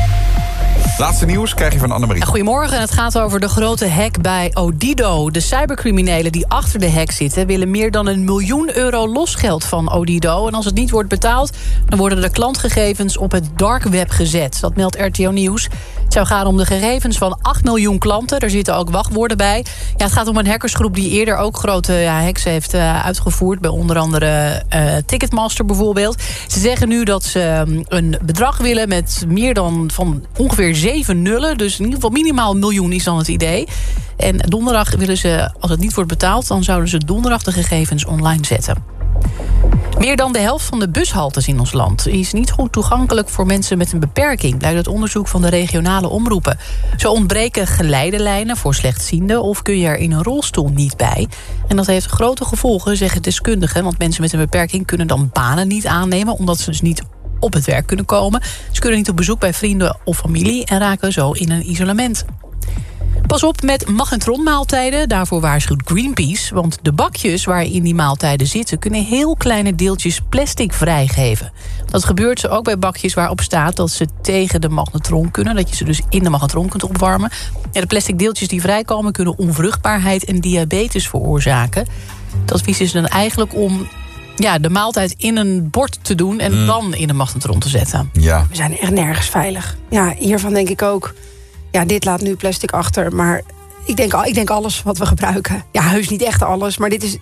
Speaker 8: Laatste nieuws krijg je van Annemarie.
Speaker 9: Goedemorgen, het gaat over de grote hack bij Odido. De cybercriminelen die achter de hack zitten... willen meer dan een miljoen euro losgeld van Odido. En als het niet wordt betaald, dan worden de klantgegevens... op het dark web gezet. Dat meldt RTO Nieuws. Het zou gaan om de gegevens van 8 miljoen klanten. Er zitten ook wachtwoorden bij. Ja, het gaat om een hackersgroep die eerder ook grote ja, hacks heeft uh, uitgevoerd... bij onder andere uh, Ticketmaster bijvoorbeeld. Ze zeggen nu dat ze um, een bedrag willen met meer dan van ongeveer zeven nullen. Dus in ieder geval minimaal een miljoen is dan het idee. En donderdag willen ze, als het niet wordt betaald... dan zouden ze donderdag de gegevens online zetten. Meer dan de helft van de bushaltes in ons land is niet goed toegankelijk voor mensen met een beperking, blijkt uit onderzoek van de regionale omroepen. Zo ontbreken geleidelijnen voor slechtzienden of kun je er in een rolstoel niet bij. En dat heeft grote gevolgen, zeggen deskundigen, want mensen met een beperking kunnen dan banen niet aannemen omdat ze dus niet op het werk kunnen komen. Ze kunnen niet op bezoek bij vrienden of familie en raken zo in een isolement. Pas op met magnetronmaaltijden, daarvoor waarschuwt Greenpeace... want de bakjes waar in die maaltijden zitten... kunnen heel kleine deeltjes plastic vrijgeven. Dat gebeurt zo ook bij bakjes waarop staat dat ze tegen de magnetron kunnen... dat je ze dus in de magnetron kunt opwarmen. Ja, de plastic deeltjes die vrijkomen kunnen onvruchtbaarheid en diabetes veroorzaken. Het advies is dan eigenlijk om ja, de maaltijd in een bord te doen... en mm. dan in de magnetron te zetten.
Speaker 8: Ja.
Speaker 12: We zijn echt nergens veilig. Ja, hiervan denk ik ook ja, dit laat nu plastic achter. Maar ik denk, ik denk alles wat we gebruiken. Ja, heus niet echt alles, maar dit is...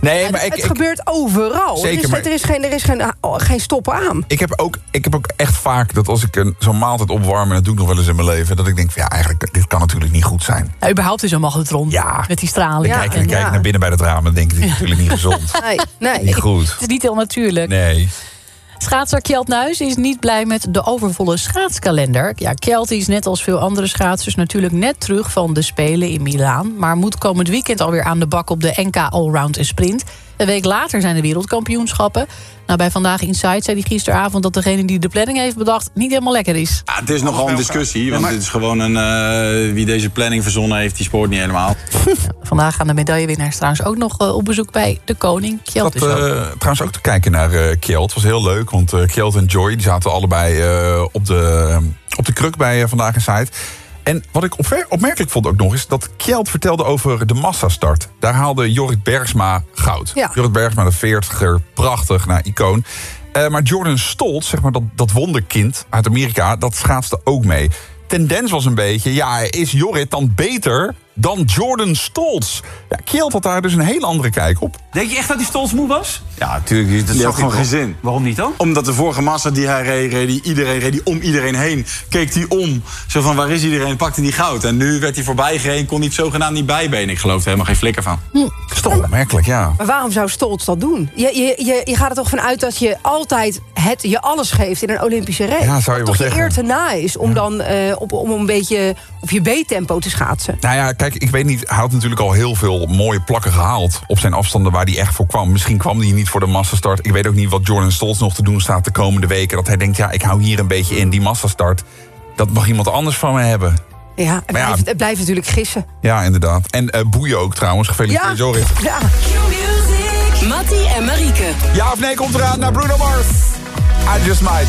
Speaker 8: Nee, maar ik,
Speaker 12: het gebeurt overal.
Speaker 8: Zeker,
Speaker 12: er is,
Speaker 8: maar,
Speaker 12: er is, geen, er is geen, geen stoppen aan.
Speaker 8: Ik heb, ook, ik heb ook echt vaak dat als ik zo'n maaltijd opwarm... en dat doe ik nog wel eens in mijn leven... dat ik denk van ja, eigenlijk, dit kan natuurlijk niet goed zijn.
Speaker 9: Ja, überhaupt is een magnetron
Speaker 8: ja.
Speaker 9: met die straling.
Speaker 8: Ja, kijk, en kijk naar binnen bij het raam en denk ik, dit is natuurlijk niet gezond.
Speaker 12: Nee, nee.
Speaker 8: Niet goed.
Speaker 9: Het is niet heel natuurlijk.
Speaker 8: Nee.
Speaker 9: Schaatser Kjeld Nuis is niet blij met de overvolle schaatskalender. Ja, Kjeld is net als veel andere schaatsers natuurlijk net terug van de Spelen in Milaan... maar moet komend weekend alweer aan de bak op de NK Allround en Sprint. Een week later zijn de wereldkampioenschappen. Nou, bij Vandaag Inside zei hij gisteravond dat degene die de planning heeft bedacht... niet helemaal lekker is.
Speaker 11: Ja, het is nogal een discussie, want het is gewoon een... Uh, wie deze planning verzonnen heeft, die spoort niet helemaal.
Speaker 9: Ja, vandaag gaan de medaillewinnaars trouwens ook nog uh, op bezoek bij de koning. Kjeld
Speaker 8: ook. Uh, trouwens ook te kijken naar uh, Kjeld. Het was heel leuk, want Kjeld en Joy die zaten allebei op, de, op de kruk bij Vandaag Inside... En wat ik opmerkelijk vond ook nog is dat Kjeld vertelde over de massastart. Daar haalde Jorrit Bergsma goud.
Speaker 12: Ja.
Speaker 8: Jorrit Bergsma, de 40er, prachtig, nou, icoon. Uh, maar Jordan Stoltz, zeg maar dat, dat wonderkind uit Amerika, dat schaatste ook mee. Tendens was een beetje, ja, is Jorrit dan beter dan Jordan Stoltz? Ja, Kjeld had daar dus een hele andere kijk op.
Speaker 32: Denk je echt dat die Stoltz moe was?
Speaker 11: Ja, natuurlijk. Dat
Speaker 32: Die
Speaker 11: had
Speaker 32: had
Speaker 11: gewoon geen zin.
Speaker 32: Waarom niet dan?
Speaker 11: Omdat de vorige massa die hij reed, reed die iedereen reed die om iedereen heen. Keek hij om. Zo van, waar is iedereen? Pakte hij goud. En nu werd hij voorbij gereden, kon hij het zogenaamd niet bijbenen. Ik geloof er helemaal geen flikker van.
Speaker 12: Hm.
Speaker 8: Dat is toch opmerkelijk, ja.
Speaker 12: Maar waarom zou Stolz dat doen? Je, je, je, je gaat er toch vanuit dat je altijd het, je alles geeft in een Olympische race.
Speaker 8: Ja, zou je wel
Speaker 12: toch je
Speaker 8: zeggen.
Speaker 12: eer te na is om dan eh, op, om een beetje op je B-tempo te schaatsen.
Speaker 8: Nou ja, kijk, ik weet niet. Hij had natuurlijk al heel veel mooie plakken gehaald. op zijn afstanden waar hij echt voor kwam. Misschien kwam hij niet voor de massastart. Ik weet ook niet wat Jordan Stolz nog te doen staat de komende weken. Dat hij denkt, ja, ik hou hier een beetje in die massastart. Dat mag iemand anders van me hebben.
Speaker 12: Ja, het,
Speaker 8: Maar ja.
Speaker 12: blijft, het blijft natuurlijk gissen.
Speaker 8: Ja, inderdaad. En eh boeien ook trouwens. Gefeliciteerd,
Speaker 12: Ja.
Speaker 8: Jorrit.
Speaker 12: Ja.
Speaker 33: Mattie en Marieke.
Speaker 8: Ja of nee komt eraan naar Bruno Mars. I just might.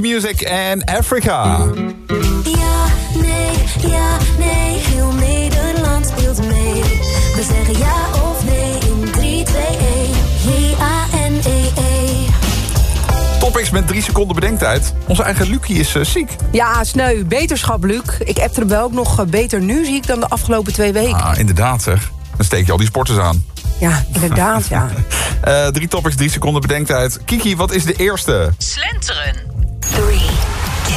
Speaker 8: Music en Africa.
Speaker 34: Ja, nee, ja, nee, heel Nederland speelt mee. We zeggen ja of nee in 3, 2, 1. J-A-N-E-E.
Speaker 8: Topics met drie seconden bedenktijd. Onze eigen Lucie is eh, ziek.
Speaker 12: Ja, sneu. Beterschap, Luc. Ik appte hem wel ook nog eh, beter nu zie ik dan de afgelopen twee weken.
Speaker 8: Ah, inderdaad zeg. Dan steek je al die sporters aan.
Speaker 12: Ja, inderdaad, ja.
Speaker 8: Eh, drie topics, drie seconden bedenktijd. Kiki, wat is de eerste?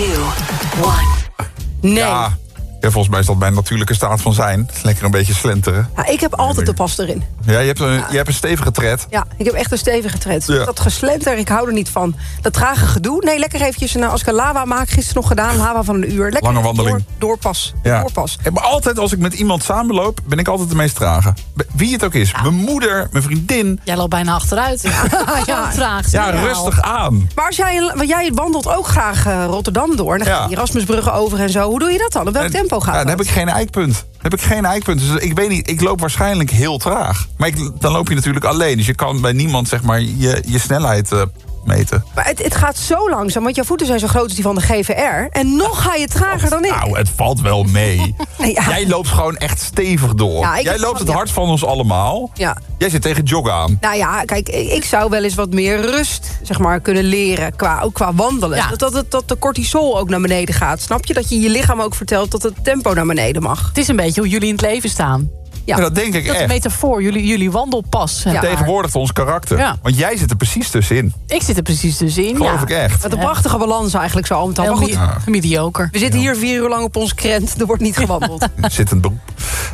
Speaker 34: Slenteren. 3, 2, 1.
Speaker 12: Nee.
Speaker 8: Ja, ja, volgens mij is dat mijn natuurlijke staat van zijn. Lekker een beetje slenteren.
Speaker 12: Ja, ik heb altijd de pas erin.
Speaker 8: Ja, je hebt een, je hebt een stevige tred.
Speaker 12: Ja, ik heb echt een stevige tred.
Speaker 8: Ja.
Speaker 12: Dat geslenter, ik hou er niet van. Dat trage gedoe. Nee, lekker eventjes, nou, als ik een lava maak, gisteren nog gedaan, lava van een uur. Lekker
Speaker 8: Lange wandeling.
Speaker 12: Door, doorpas.
Speaker 8: Ja.
Speaker 12: doorpas.
Speaker 8: Ja, maar altijd als ik met iemand samenloop, ben ik altijd de meest trage. Wie het ook is. Mijn moeder, mijn vriendin.
Speaker 9: Jij loopt bijna achteruit. Ja,
Speaker 12: Ja.
Speaker 9: Vraag.
Speaker 8: Ja, rustig aan.
Speaker 12: Maar als jij, jij wandelt ook graag eh, Rotterdam door... en dan ga je Erasmusbruggen over en zo. Hoe doe je dat dan? Op welk tempo tempo gaat
Speaker 35: Ja, dan heb ik geen eikpunt. Dan heb ik geen eikpunt. Dus ik weet niet, ik loop waarschijnlijk heel traag. Maar ik, dan loop je natuurlijk alleen. Dus je kan bij niemand zeg maar je, je snelheid eh, meten.
Speaker 12: Maar het, het gaat zo langzaam, want jouw voeten zijn zo groot als die van de GVR. En nog ga je trager dan ik.
Speaker 35: Nou, het valt wel mee.
Speaker 12: Nee, ja.
Speaker 35: Jij loopt gewoon echt stevig door.
Speaker 12: Ja,
Speaker 35: Jij loopt het hart van ons allemaal.
Speaker 12: Ja.
Speaker 35: Jij zit tegen joggen aan.
Speaker 12: Nou ja, kijk, ik zou wel eens wat meer rust zeg maar, kunnen leren. Qua, ook qua wandelen.
Speaker 36: Ja.
Speaker 12: Dat, dat, dat de cortisol ook naar beneden gaat. Snap je? Dat je je lichaam ook vertelt dat het tempo naar beneden mag.
Speaker 36: Het is een beetje hoe jullie in het leven staan.
Speaker 12: Ja.
Speaker 35: Dat denk ik
Speaker 36: Dat is een
Speaker 35: echt.
Speaker 36: metafoor, jullie, jullie wandelpas. maar.
Speaker 35: Tegenwoordigt ons karakter.
Speaker 36: Ja.
Speaker 35: Want jij zit er precies tussenin.
Speaker 36: Ik zit er precies dus in.
Speaker 35: Geloof
Speaker 36: ja.
Speaker 35: ik echt.
Speaker 12: Met een prachtige balans eigenlijk zo al met al. Maar goed,
Speaker 36: me- mediocre.
Speaker 12: we zitten hier vier uur lang op ons krent. Er wordt niet gewandeld.
Speaker 35: Zittend beroep.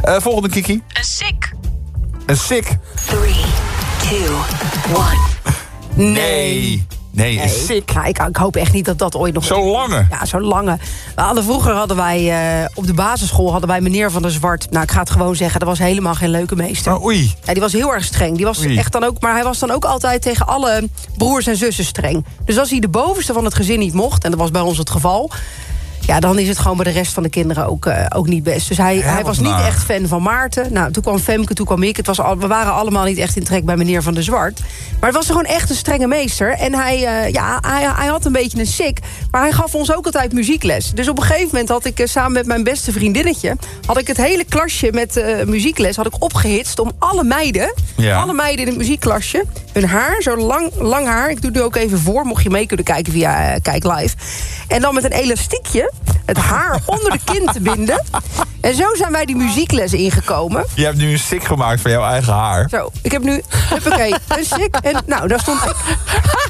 Speaker 35: Eh, volgende Kiki.
Speaker 34: Een sik.
Speaker 35: Een sik.
Speaker 34: 3, 2, 1.
Speaker 35: Nee. Nee.
Speaker 12: Ja, ik, ik hoop echt niet dat dat ooit nog...
Speaker 35: Zo'n lange.
Speaker 12: Ja, zo'n lange. We hadden, vroeger hadden wij eh, op de basisschool hadden wij meneer van der Zwart. Nou, ik ga het gewoon zeggen, dat was helemaal geen leuke meester.
Speaker 35: Oh, oei.
Speaker 12: Ja, die was heel erg streng. Die was
Speaker 35: Oei.
Speaker 12: echt dan ook, maar hij was dan ook altijd tegen alle broers en zussen streng. Dus als hij de bovenste van het gezin niet mocht, en dat was bij ons het geval... Ja, dan is het gewoon bij de rest van de kinderen ook, eh, ook niet best. Dus hij,
Speaker 35: Ja,
Speaker 12: hij was niet echt fan van Maarten. Nou, toen kwam Femke, toen kwam ik. Het was al, we waren allemaal niet echt in trek bij meneer Van der Zwart. Maar het was gewoon echt een strenge meester. En hij, eh, ja, hij, hij had een beetje een sik. Maar hij gaf ons ook altijd muziekles. Dus op een gegeven moment had ik eh, samen met mijn beste vriendinnetje... had ik het hele klasje met muziekles had ik opgehitst om alle meiden...
Speaker 35: Ja.
Speaker 12: alle meiden in het muziekklasje... hun haar, zo lang, lang haar... ik doe het nu ook even voor, mocht je mee kunnen kijken via eh, Kijk Live... en dan met een elastiekje het haar onder de kin te binden. En zo zijn wij die muziekles ingekomen.
Speaker 35: Je hebt nu een sik gemaakt van jouw eigen haar.
Speaker 12: Zo, ik heb nu, huppakee, een sik. En nou, daar stond ik.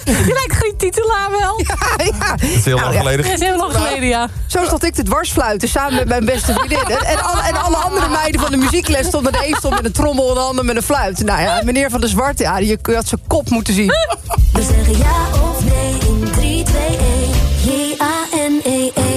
Speaker 36: Je lijkt Griet Titelaar wel.
Speaker 12: Ja, ja.
Speaker 35: Dat is heel
Speaker 12: Nou,
Speaker 35: lang
Speaker 12: ja.
Speaker 35: geleden.
Speaker 36: Dat is heel lang geleden, ja.
Speaker 12: Zo stond ik te dwarsfluiten samen met mijn beste vriendin. En, en, alle, en alle andere meiden van de muziekles stonden... de een stond met een trommel en de ander met een fluit. Nou ja, meneer Van der Zwart, ja, je, je had zijn kop moeten zien.
Speaker 26: We zeggen ja of nee in 3, 2, 1. J-A-N-E-E.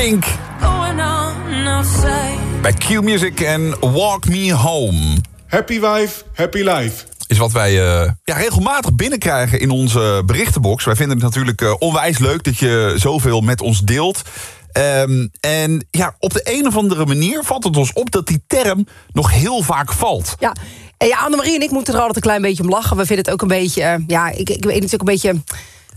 Speaker 8: Pink bij Q Music en Walk Me Home.
Speaker 37: Happy wife, happy life.
Speaker 8: Is wat wij eh, ja, regelmatig binnenkrijgen in onze berichtenbox. Wij vinden het natuurlijk eh, onwijs leuk dat je zoveel met ons deelt. Ehm, en ja, op de een of andere manier valt het ons op dat die term nog heel vaak valt.
Speaker 12: Ja, en ja, Annemarie en ik moeten er altijd een klein beetje om lachen. We vinden het ook een beetje, eh, ja, ik, ik weet het ook een beetje...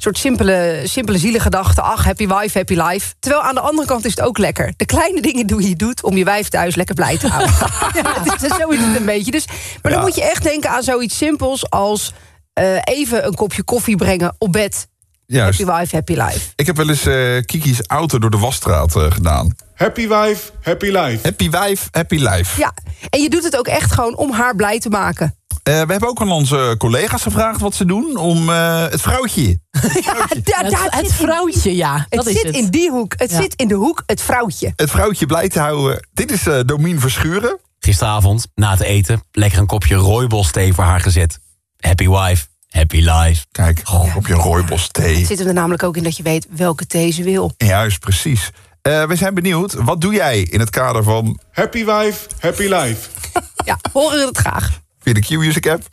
Speaker 12: soort simpele, simpele zielengedachte. Ach, happy wife, happy life. Terwijl aan de andere kant is het ook lekker. De kleine dingen die je doet om je wijf thuis lekker blij te houden. ja, het is, zo is het een beetje. Dus, maar dan
Speaker 8: Ja.
Speaker 12: moet je echt denken aan zoiets simpels als... eh, even een kopje koffie brengen op bed.
Speaker 8: Juist.
Speaker 12: Happy wife, happy life.
Speaker 8: Ik heb wel eens eh, Kiki's auto door de wasstraat eh, gedaan.
Speaker 37: Happy wife, happy life.
Speaker 8: Happy wife, happy life.
Speaker 12: Ja, en je doet het ook echt gewoon om haar blij te maken.
Speaker 8: Eh, we hebben ook aan onze collega's gevraagd wat ze doen om eh, het vrouwtje.
Speaker 12: Ja,
Speaker 9: Het-
Speaker 12: daar
Speaker 9: het
Speaker 12: zit in-
Speaker 9: vrouwtje, ja,
Speaker 12: Het
Speaker 9: dat is
Speaker 12: zit
Speaker 9: het.
Speaker 12: in die hoek. Het
Speaker 9: Ja.
Speaker 12: zit in de hoek, het vrouwtje.
Speaker 8: Het vrouwtje blij te houden. Dit is eh Domien Verschuren.
Speaker 24: Gisteravond, na het eten, lekker een kopje rooibos thee voor haar gezet. Happy wife, happy life.
Speaker 8: Kijk, oh, op je rooibos thee.
Speaker 12: Het zit er namelijk ook in dat je weet welke thee ze wil.
Speaker 8: Juist, precies. Eh, we zijn benieuwd, wat doe jij in het kader van...
Speaker 37: Happy wife, happy life.
Speaker 12: Ja, horen we het graag.
Speaker 8: Via de Q-Music app?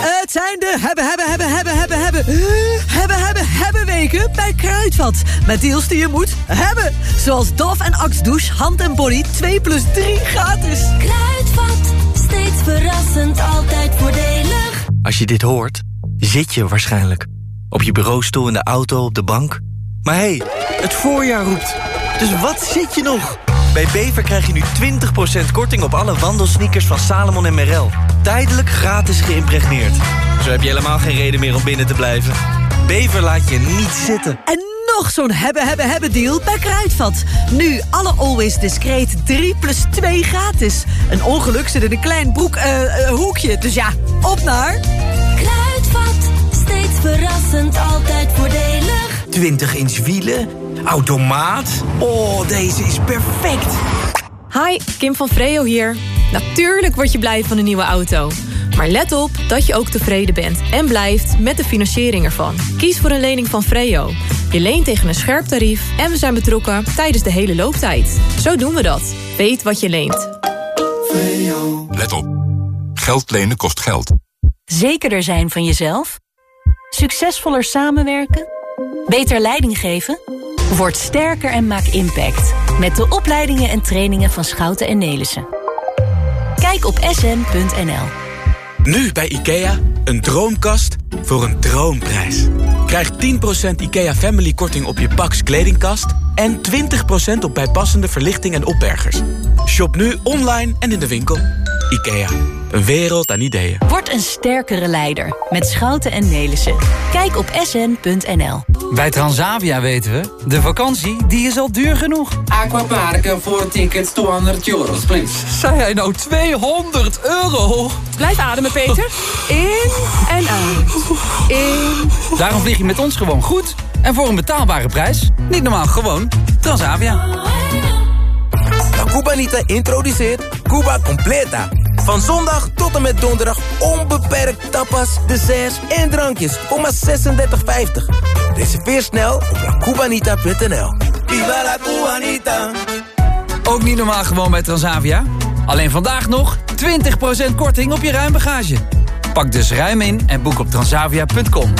Speaker 38: Het zijn de hebben, hebben, hebben, hebben, hebben, hebben, hebben, hebben, hebben weken bij Kruidvat. Met deals die je moet hebben. Zoals Dove en Axe Douche, hand en body 2 plus 3 gratis.
Speaker 39: Kruidvat, steeds verrassend, altijd voordelig.
Speaker 7: Als je dit hoort, zit je waarschijnlijk. Op je bureaustoel, in de auto, op de bank. Maar hé, hey, het voorjaar roept. Dus wat zit je nog? Bij Bever krijg je nu 20% korting op alle wandelsneakers van Salomon en Merrell. Tijdelijk gratis geïmpregneerd. Zo heb je helemaal geen reden meer om binnen te blijven. Bever laat je niet zitten.
Speaker 38: En nog zo'n hebben, hebben, hebben deal bij Kruidvat. Nu alle Always Discreet 3 plus 2 gratis. Een ongeluk zit in een klein broek, eh, eh, hoekje. Dus ja, op naar...
Speaker 39: Kruidvat, steeds verrassend, altijd voordelig.
Speaker 7: 20 inch wielen, automaat. Oh, deze is perfect.
Speaker 20: Hi, Kim van Freo hier. Natuurlijk word je blij van een nieuwe auto. Maar let op dat je ook tevreden bent en blijft met de financiering ervan. Kies voor een lening van Freo. Je leent tegen een scherp tarief en we zijn betrokken tijdens de hele looptijd. Zo doen we dat. Weet wat je leent.
Speaker 40: Let op. Geld lenen kost geld.
Speaker 41: Zekerder zijn van jezelf? Succesvoller samenwerken? Beter leiding geven? Word sterker en maak impact. Met de opleidingen en trainingen van Schouten en Nelissen. Kijk op sn.nl.
Speaker 42: Nu bij IKEA, een droomkast voor een droomprijs. Krijg 10% IKEA Family korting op je Pax kledingkast... en 20% op bijpassende verlichting en opbergers. Shop nu online en in de winkel. IKEA, een wereld aan ideeën.
Speaker 41: Word een sterkere leider met Schouten en Nelissen. Kijk op sn.nl.
Speaker 31: Bij Transavia weten we, de vakantie die is al duur genoeg.
Speaker 16: Aquaparken voor tickets 200 euros, please.
Speaker 31: Zei hij nou 200 euro?
Speaker 20: Blijf ademen, Peter. In en uit. In.
Speaker 31: Daarom vlieg je met ons gewoon goed. En voor een betaalbare prijs. Niet normaal, gewoon Transavia.
Speaker 24: Cubanita introduceert Cuba Completa. Van zondag tot en met donderdag onbeperkt tapas, desserts en drankjes voor maar 36,50. Reserveer snel op lacubanita.nl.
Speaker 16: Viva la Cubanita.
Speaker 31: Ook niet normaal gewoon bij Transavia. Alleen vandaag nog 20% korting op je ruimbagage. Pak dus ruim in en boek op transavia.com.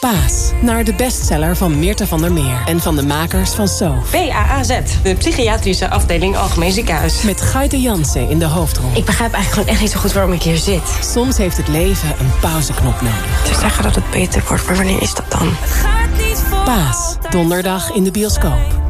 Speaker 2: Paas, naar de bestseller van Meerte van der Meer en van de makers van So.
Speaker 3: PAAZ, de psychiatrische afdeling Algemeen Ziekenhuis.
Speaker 2: Met Gaite Jansen in de hoofdrol.
Speaker 3: Ik begrijp eigenlijk gewoon echt niet zo goed waarom ik hier zit.
Speaker 2: Soms heeft het leven een pauzeknop nodig.
Speaker 3: Ze zeggen dat het beter wordt, maar wanneer is dat dan?
Speaker 2: Paas, donderdag in de bioscoop.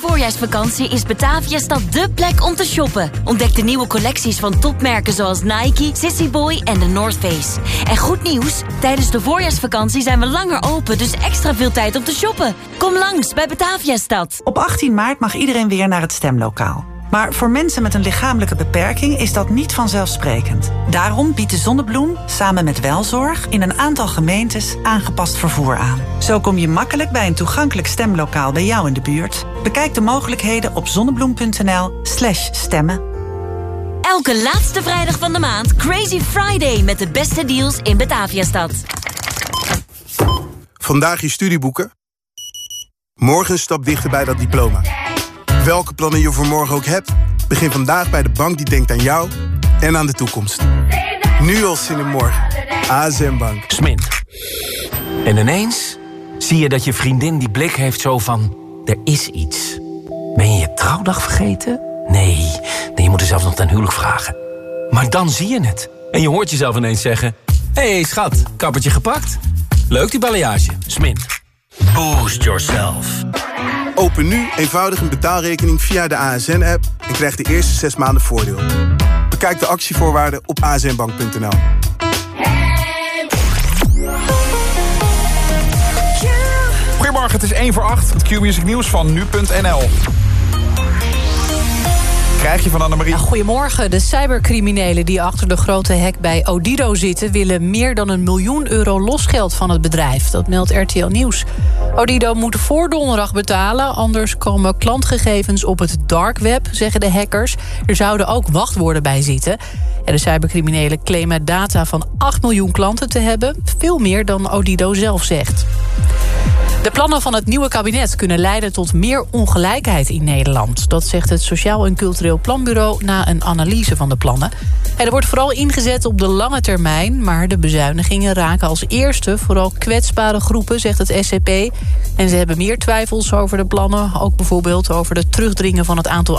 Speaker 34: voorjaarsvakantie is Bataviastad dé plek om te shoppen. Ontdek de nieuwe collecties van topmerken zoals Nike, Sissy Boy en The North Face. En goed nieuws, tijdens de voorjaarsvakantie zijn we langer open... dus extra veel tijd om te shoppen. Kom langs bij Bataviastad.
Speaker 43: Op 18 maart mag iedereen weer naar het stemlokaal. Maar voor mensen met een lichamelijke beperking is dat niet vanzelfsprekend. Daarom biedt de Zonnebloem samen met Welzorg in een aantal gemeentes aangepast vervoer aan. Zo kom je makkelijk bij een toegankelijk stemlokaal bij jou in de buurt. Bekijk de mogelijkheden op zonnebloem.nl/slash stemmen.
Speaker 34: Elke laatste vrijdag van de maand Crazy Friday... met de beste deals in Bataviastad.
Speaker 4: Vandaag je studieboeken. Morgen een stap dichter bij dat diploma. Welke plannen je voor morgen ook hebt... begin vandaag bij de bank die denkt aan jou en aan de toekomst. Nu al zin in morgen. ASM Bank.
Speaker 24: Smint. En ineens zie je dat je vriendin die blik heeft zo van... er is iets. Ben je je trouwdag vergeten? Nee, nee je moet er zelfs nog ten huwelijk vragen. Maar dan zie je het. En je hoort jezelf ineens zeggen... Hé hey, schat, kappertje gepakt? Leuk die balayage. Smint. Boost yourself.
Speaker 4: Open nu eenvoudig een betaalrekening via de ASN-app... en krijg de eerste zes maanden voordeel. Bekijk de actievoorwaarden op asnbank.nl.
Speaker 8: Goedemorgen, het is 1 voor 8. Het Q-music nieuws van nu.nl. Krijg je van?
Speaker 9: Ja, goedemorgen. De cybercriminelen die achter de grote hack bij Odido zitten... willen meer dan een miljoen euro losgeld van het bedrijf. Dat meldt RTL Nieuws. Odido moet voor donderdag betalen... anders komen klantgegevens op het dark web, zeggen de hackers. Er zouden ook wachtwoorden bij zitten. En de cybercriminelen claimen data van 8 miljoen klanten te hebben. Veel meer dan Odido zelf zegt. De plannen van het nieuwe kabinet kunnen leiden tot meer ongelijkheid in Nederland. Dat zegt het Sociaal en Cultureel Planbureau na een analyse van de plannen. En er wordt vooral ingezet op de lange termijn... maar de bezuinigingen raken als eerste vooral kwetsbare groepen, zegt het SCP. En ze hebben meer twijfels over de plannen. Ook bijvoorbeeld over de terugdringen van het aantal